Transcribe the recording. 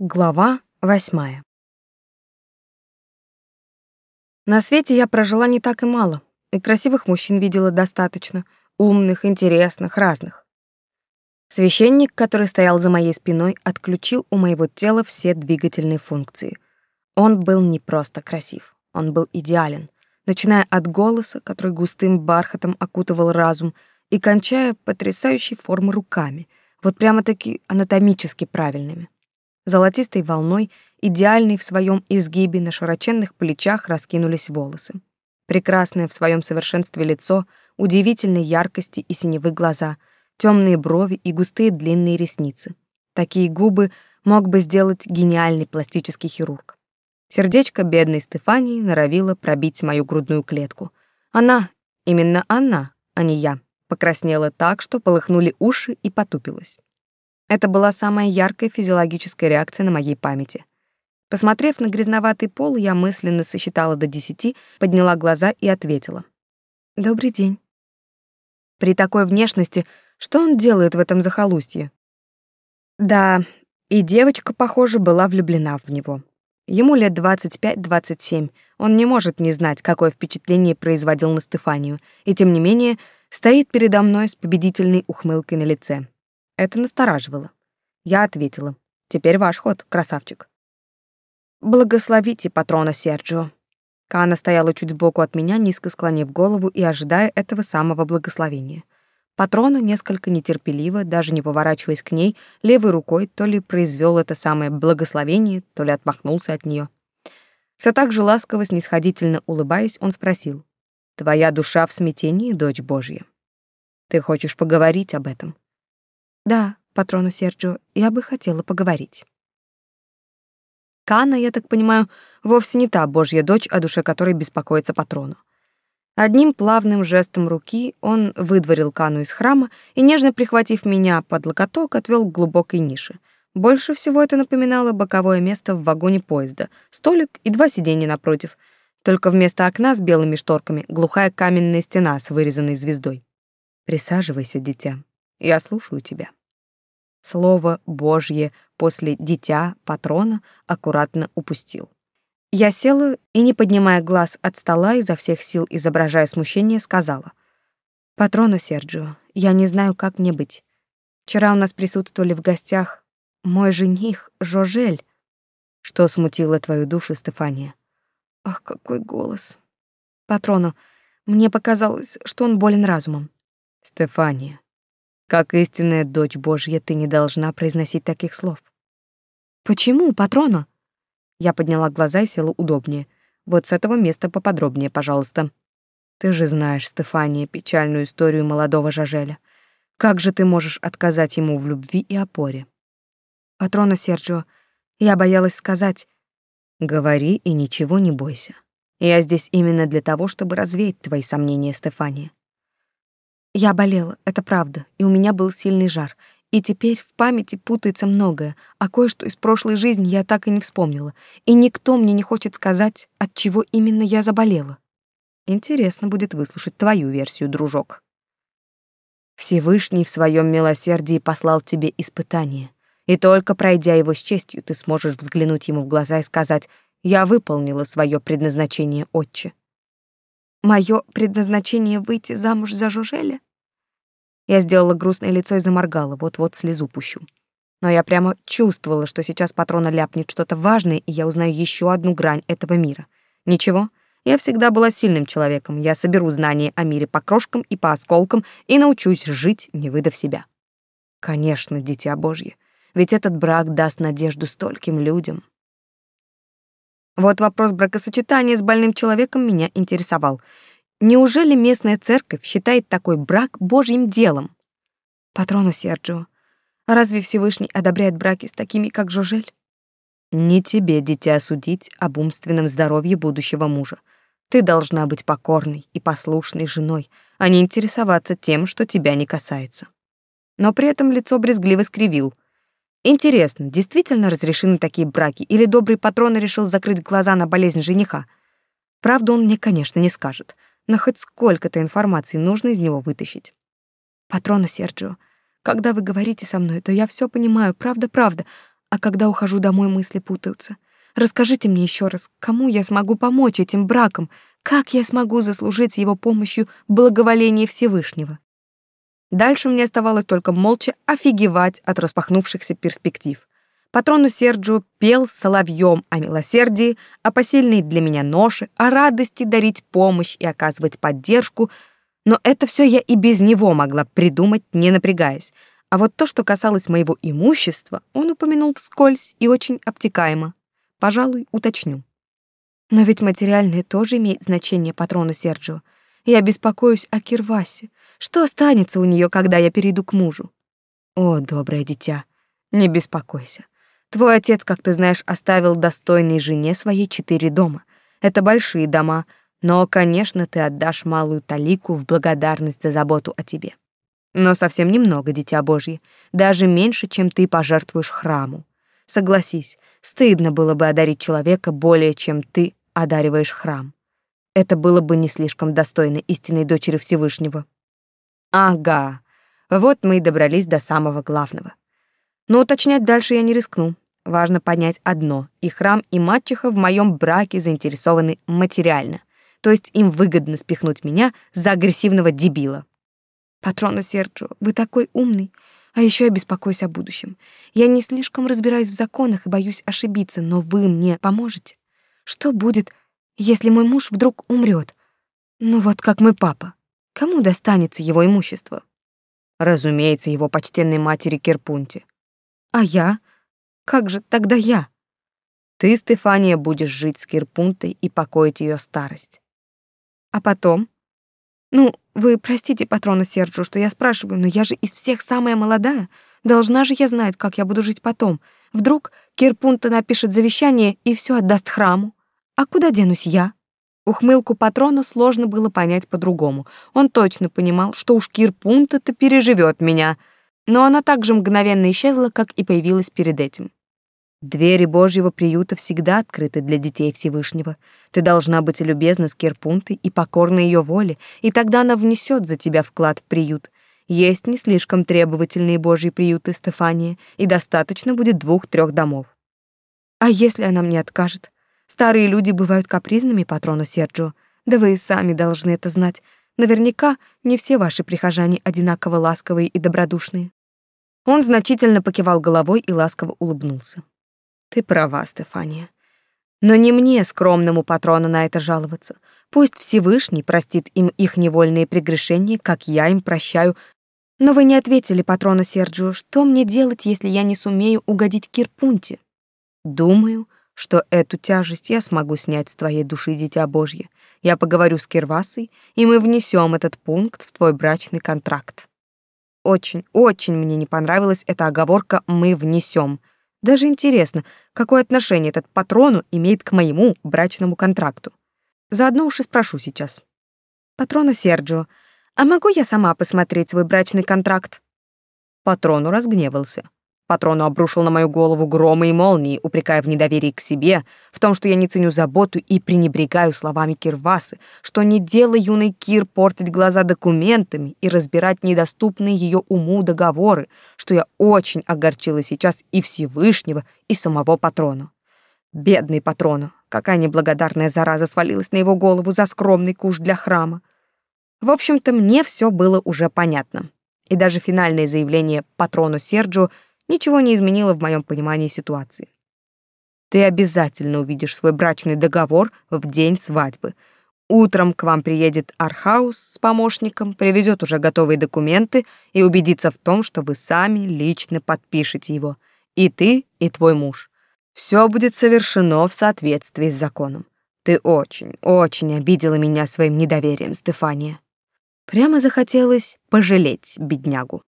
Глава восьмая. На свете я прожила не так и мало, и красивых мужчин видела достаточно, умных, интересных, разных. Священник, который стоял за моей спиной, отключил у моего тела все двигательные функции. Он был не просто красив, он был идеален, начиная от голоса, который густым бархатом окутывал разум, и кончая потрясающей формы руками, вот прямо-таки анатомически правильными золотистой волной, идеальной в своем изгибе на широченных плечах раскинулись волосы. Прекрасное в своем совершенстве лицо, удивительной яркости и синевы глаза, темные брови и густые длинные ресницы. Такие губы мог бы сделать гениальный пластический хирург. Сердечко бедной Стефании норовило пробить мою грудную клетку. Она, именно она, а не я, покраснела так, что полыхнули уши и потупилась. Это была самая яркая физиологическая реакция на моей памяти. Посмотрев на грязноватый пол, я мысленно сосчитала до десяти, подняла глаза и ответила. «Добрый день». При такой внешности, что он делает в этом захолустье? Да, и девочка, похоже, была влюблена в него. Ему лет 25-27. Он не может не знать, какое впечатление производил на Стефанию, и тем не менее стоит передо мной с победительной ухмылкой на лице. Это настораживало. Я ответила. «Теперь ваш ход, красавчик». «Благословите патрона Серджио». Кана стояла чуть сбоку от меня, низко склонив голову и ожидая этого самого благословения. Патрона несколько нетерпеливо, даже не поворачиваясь к ней, левой рукой то ли произвел это самое благословение, то ли отмахнулся от нее. Все так же ласково, снисходительно улыбаясь, он спросил. «Твоя душа в смятении, дочь Божья? Ты хочешь поговорить об этом?» Да, патрону Серджио, я бы хотела поговорить. Кана, я так понимаю, вовсе не та божья дочь, о душе которой беспокоится патрону. Одним плавным жестом руки он выдворил Кану из храма и, нежно прихватив меня под локоток, отвел к глубокой нише. Больше всего это напоминало боковое место в вагоне поезда, столик и два сиденья напротив. Только вместо окна с белыми шторками глухая каменная стена с вырезанной звездой. «Присаживайся, дитя. Я слушаю тебя». Слово «божье» после «дитя» патрона аккуратно упустил. Я села и, не поднимая глаз от стола, изо всех сил изображая смущение, сказала. «Патрону Серджио, я не знаю, как мне быть. Вчера у нас присутствовали в гостях мой жених Жожель. Что смутило твою душу, Стефания? Ах, какой голос. Патрону, мне показалось, что он болен разумом. Стефания, как истинная дочь Божья, ты не должна произносить таких слов. Почему, патрона? Я подняла глаза и села удобнее. Вот с этого места поподробнее, пожалуйста. Ты же знаешь, Стефания, печальную историю молодого Жажеля. Как же ты можешь отказать ему в любви и опоре? Патрону Серджио, я боялась сказать. Говори и ничего не бойся. Я здесь именно для того, чтобы развеять твои сомнения, Стефания. Я болела, это правда, и у меня был сильный жар. И теперь в памяти путается многое, а кое-что из прошлой жизни я так и не вспомнила. И никто мне не хочет сказать, от чего именно я заболела. Интересно будет выслушать твою версию, дружок. Всевышний в своем милосердии послал тебе испытание. И только пройдя его с честью, ты сможешь взглянуть ему в глаза и сказать «Я выполнила свое предназначение, отче». Мое предназначение выйти замуж за Жужеля? Я сделала грустное лицо и заморгала, вот-вот слезу пущу. Но я прямо чувствовала, что сейчас патрона ляпнет что-то важное, и я узнаю еще одну грань этого мира. Ничего, я всегда была сильным человеком. Я соберу знания о мире по крошкам и по осколкам и научусь жить, не выдав себя. Конечно, дитя Божье, ведь этот брак даст надежду стольким людям. Вот вопрос бракосочетания с больным человеком меня интересовал. Неужели местная церковь считает такой брак божьим делом? Патрону Серджио, разве Всевышний одобряет браки с такими, как Жожель? Не тебе, дитя, судить об умственном здоровье будущего мужа. Ты должна быть покорной и послушной женой, а не интересоваться тем, что тебя не касается. Но при этом лицо брезгливо скривил — Интересно, действительно разрешены такие браки, или добрый патрон решил закрыть глаза на болезнь жениха? Правда, он мне, конечно, не скажет, но хоть сколько-то информации нужно из него вытащить. Патрону Серджио, когда вы говорите со мной, то я все понимаю, правда-правда, А когда ухожу домой, мысли путаются. Расскажите мне еще раз, кому я смогу помочь этим браком, как я смогу заслужить его помощью благоволение Всевышнего? Дальше мне оставалось только молча офигевать от распахнувшихся перспектив. Патрону Серджио пел соловьем о милосердии, о посильной для меня ноше, о радости дарить помощь и оказывать поддержку, но это все я и без него могла придумать, не напрягаясь. А вот то, что касалось моего имущества, он упомянул вскользь и очень обтекаемо. Пожалуй, уточню. Но ведь материальное тоже имеет значение патрону Серджио. Я беспокоюсь о Кирвасе. Что останется у нее, когда я перейду к мужу? О, доброе дитя, не беспокойся. Твой отец, как ты знаешь, оставил достойной жене своей четыре дома. Это большие дома, но, конечно, ты отдашь малую талику в благодарность за заботу о тебе. Но совсем немного, дитя Божье, даже меньше, чем ты пожертвуешь храму. Согласись, стыдно было бы одарить человека более, чем ты одариваешь храм. Это было бы не слишком достойно истинной дочери Всевышнего. Ага, вот мы и добрались до самого главного. Но уточнять дальше я не рискну. Важно понять одно. И храм, и мачеха в моем браке заинтересованы материально. То есть им выгодно спихнуть меня за агрессивного дебила. Патрону Серджио, вы такой умный. А еще я беспокоюсь о будущем. Я не слишком разбираюсь в законах и боюсь ошибиться, но вы мне поможете. Что будет, если мой муж вдруг умрет? Ну вот как мой папа. Кому достанется его имущество? Разумеется, его почтенной матери Керпунте. А я? Как же тогда я? Ты, Стефания, будешь жить с Кирпунтой и покоить ее старость. А потом? Ну, вы простите патрона Серджу, что я спрашиваю, но я же из всех самая молодая. Должна же я знать, как я буду жить потом. Вдруг Кирпунта напишет завещание и все отдаст храму. А куда денусь я? Ухмылку патрона сложно было понять по-другому. Он точно понимал, что уж Кирпунта-то переживет меня — но она также мгновенно исчезла, как и появилась перед этим. Двери Божьего приюта всегда открыты для детей Всевышнего. Ты должна быть любезна с Кирпунтой и покорна ее воле, и тогда она внесет за тебя вклад в приют. Есть не слишком требовательные Божьи приюты, Стефания, и достаточно будет двух-трех домов. А если она мне откажет? Старые люди бывают капризными, патрону Серджио. Да вы и сами должны это знать. Наверняка не все ваши прихожане одинаково ласковые и добродушные. Он значительно покивал головой и ласково улыбнулся. Ты права, Стефания. Но не мне, скромному патрону, на это жаловаться. Пусть Всевышний простит им их невольные прегрешения, как я им прощаю. Но вы не ответили патрону Серджио, что мне делать, если я не сумею угодить Кирпунте? Думаю, что эту тяжесть я смогу снять с твоей души, дитя Божье. Я поговорю с Кирвасой, и мы внесем этот пункт в твой брачный контракт. Очень, очень мне не понравилась эта оговорка «мы внесем». Даже интересно, какое отношение этот патрону имеет к моему брачному контракту. Заодно уж и спрошу сейчас. Патрону Серджио, а могу я сама посмотреть свой брачный контракт? Патрону разгневался. Патрону обрушил на мою голову громы и молнии, упрекая в недоверии к себе, в том, что я не ценю заботу и пренебрегаю словами Кирвасы, что не дело юной Кир портить глаза документами и разбирать недоступные ее уму договоры, что я очень огорчила сейчас и Всевышнего, и самого патрона. Бедный патрону, какая неблагодарная зараза свалилась на его голову за скромный куш для храма. В общем-то, мне все было уже понятно. И даже финальное заявление патрону Серджио — ничего не изменило в моем понимании ситуации. Ты обязательно увидишь свой брачный договор в день свадьбы. Утром к вам приедет Архаус с помощником, привезет уже готовые документы и убедится в том, что вы сами лично подпишете его. И ты, и твой муж. Все будет совершено в соответствии с законом. Ты очень, очень обидела меня своим недоверием, Стефания. Прямо захотелось пожалеть беднягу.